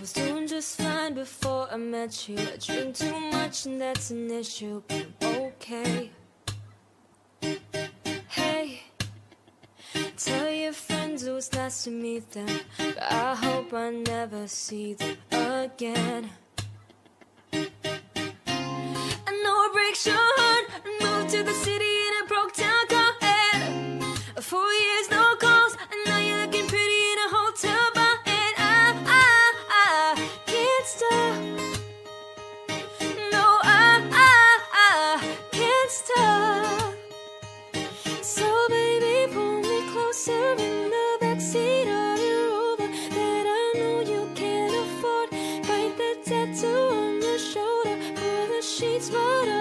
was doing just fine before I met you. I drink too much and that's an issue, but I'm okay. Hey, tell your friends it was nice to meet them, but I hope I never see them again. I know it breaks your heart. I moved to the city of your Rover that I know you can't afford. Bite the tattoo on your shoulder, pull the sheets right out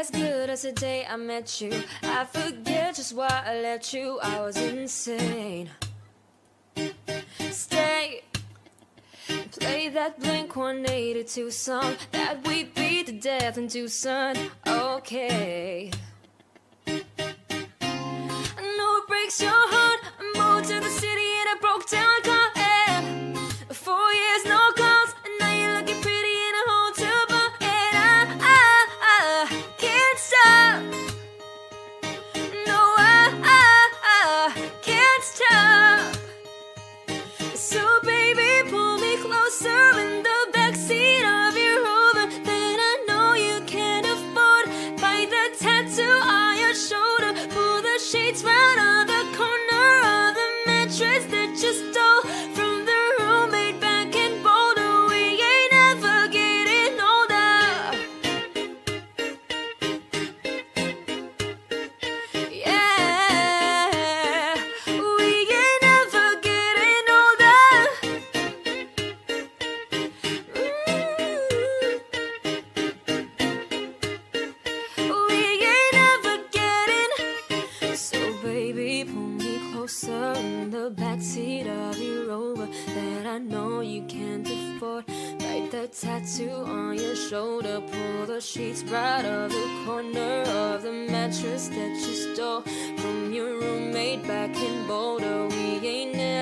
as good as the day I met you. I forget just why I let you. I was insane. Stay. Play that Blink 182 song that we beat to death in Tucson. Okay. I know it breaks your heart. The that you backseat of your Rover that I know you can't afford. Bite the tattoo on your shoulder, pull the sheets right out of the corner of the mattress that you stole from your roommate back in Boulder. We ain't never.